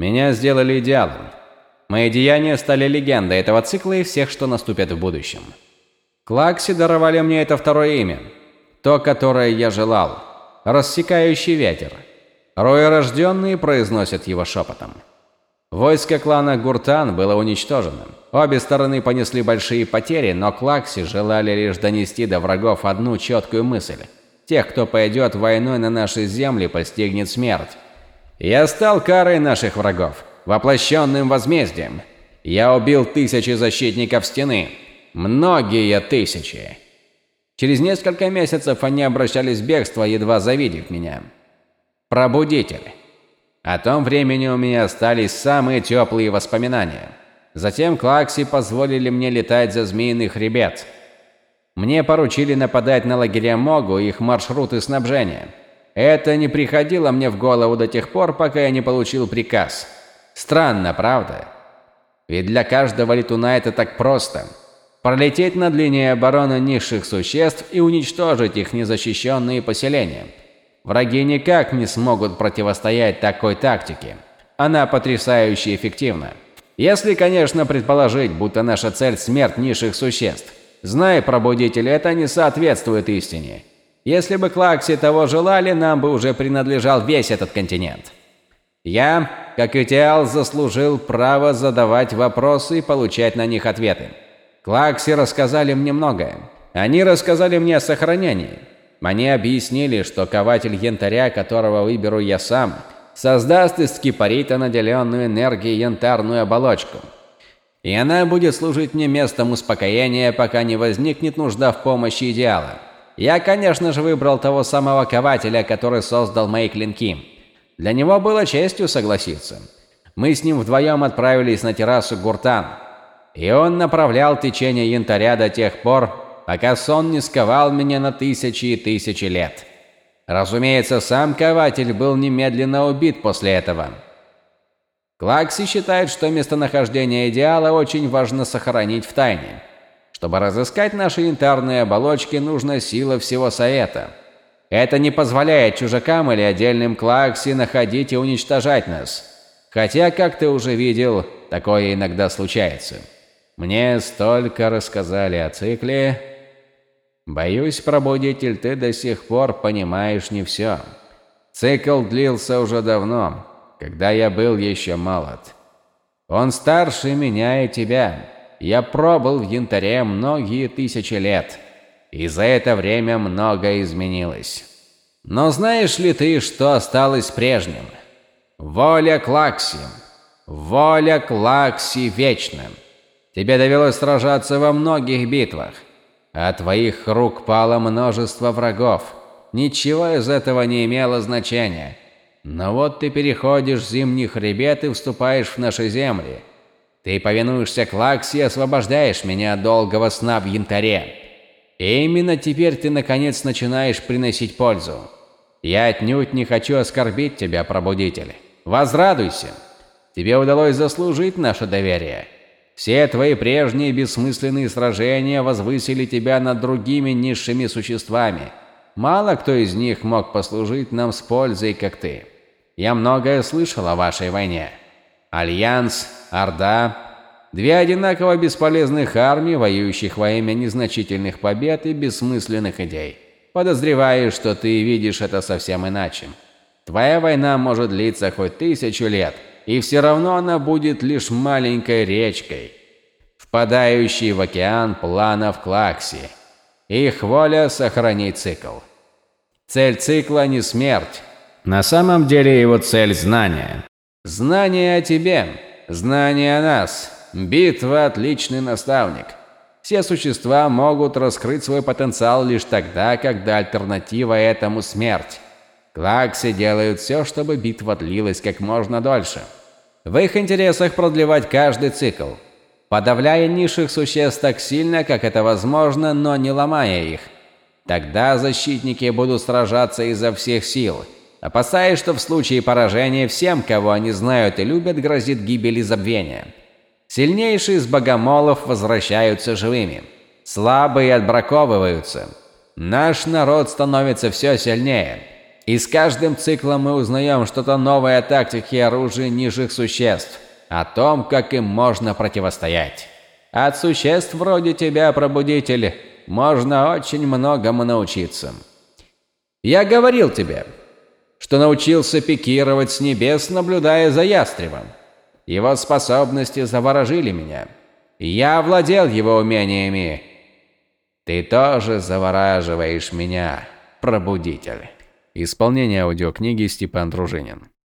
Меня сделали идеалом. Мои деяния стали легендой этого цикла и всех, что наступят в будущем. Клакси даровали мне это второе имя. То, которое я желал. Рассекающий ветер. Рои произносят его шепотом. Войско клана Гуртан было уничтожено. Обе стороны понесли большие потери, но Клакси желали лишь донести до врагов одну четкую мысль. Тех, кто пойдет войной на наши земли, постигнет смерть. Я стал карой наших врагов, воплощенным возмездием. Я убил тысячи защитников стены. Многие тысячи. Через несколько месяцев они обращались в бегство, едва завидев меня. Пробудитель. О том времени у меня остались самые теплые воспоминания. Затем Клакси позволили мне летать за змеиный хребет. Мне поручили нападать на лагеря Могу и их маршруты снабжения. Это не приходило мне в голову до тех пор, пока я не получил приказ. Странно, правда? Ведь для каждого летуна это так просто. Пролететь над линией обороны низших существ и уничтожить их незащищенные поселения – Враги никак не смогут противостоять такой тактике. Она потрясающе эффективна. Если, конечно, предположить, будто наша цель – смерть низших существ. Зная пробудитель, это не соответствует истине. Если бы Клакси того желали, нам бы уже принадлежал весь этот континент. Я, как и Тиал, заслужил право задавать вопросы и получать на них ответы. Клакси рассказали мне многое. Они рассказали мне о сохранении. Мне объяснили, что кователь янтаря, которого выберу я сам, создаст из кипарита наделенную энергией янтарную оболочку. И она будет служить мне местом успокоения, пока не возникнет нужда в помощи идеала. Я, конечно же, выбрал того самого кователя, который создал мои клинки. Для него было честью согласиться. Мы с ним вдвоем отправились на террасу Гуртан. И он направлял течение янтаря до тех пор, пока сон не сковал меня на тысячи и тысячи лет. Разумеется, сам кователь был немедленно убит после этого. Клакси считает, что местонахождение идеала очень важно сохранить в тайне. Чтобы разыскать наши янтарные оболочки, нужна сила всего Совета. Это не позволяет чужакам или отдельным Клакси находить и уничтожать нас. Хотя, как ты уже видел, такое иногда случается. Мне столько рассказали о цикле, Боюсь, пробудитель, ты до сих пор понимаешь не все. Цикл длился уже давно, когда я был еще молод. Он старше меня и тебя. Я пробыл в янтаре многие тысячи лет, и за это время многое изменилось. Но знаешь ли ты, что осталось прежним? Воля Клакси. Воля Клакси вечна. Тебе довелось сражаться во многих битвах. От твоих рук пало множество врагов. Ничего из этого не имело значения. Но вот ты переходишь зимний хребет и вступаешь в наши земли. Ты повинуешься Клаксе и освобождаешь меня от долгого сна в янтаре. И именно теперь ты наконец начинаешь приносить пользу. Я отнюдь не хочу оскорбить тебя, пробудитель. Возрадуйся. Тебе удалось заслужить наше доверие. Все твои прежние бессмысленные сражения возвысили тебя над другими низшими существами. Мало кто из них мог послужить нам с пользой, как ты. Я многое слышал о вашей войне. Альянс, Орда, две одинаково бесполезных армии, воюющих во имя незначительных побед и бессмысленных идей. Подозреваю, что ты видишь это совсем иначе. Твоя война может длиться хоть тысячу лет – и все равно она будет лишь маленькой речкой, впадающей в океан планов Клакси. Их воля сохранить цикл. Цель цикла не смерть. На самом деле его цель – знание. Знание о тебе, знание о нас. Битва – отличный наставник. Все существа могут раскрыть свой потенциал лишь тогда, когда альтернатива этому – смерть. Клакси делают все, чтобы битва длилась как можно дольше. В их интересах продлевать каждый цикл, подавляя низших существ так сильно, как это возможно, но не ломая их. Тогда защитники будут сражаться изо всех сил, опасаясь, что в случае поражения всем, кого они знают и любят, грозит гибель и забвение. Сильнейшие из богомолов возвращаются живыми, слабые отбраковываются. Наш народ становится все сильнее – И с каждым циклом мы узнаем что-то новое о тактике и оружии низших существ, о том, как им можно противостоять. От существ вроде тебя, пробудитель, можно очень многому научиться. Я говорил тебе, что научился пикировать с небес, наблюдая за ястребом. Его способности заворожили меня. Я овладел его умениями. Ты тоже завораживаешь меня, пробудитель. Исполнение аудиокниги Степан Дружинин.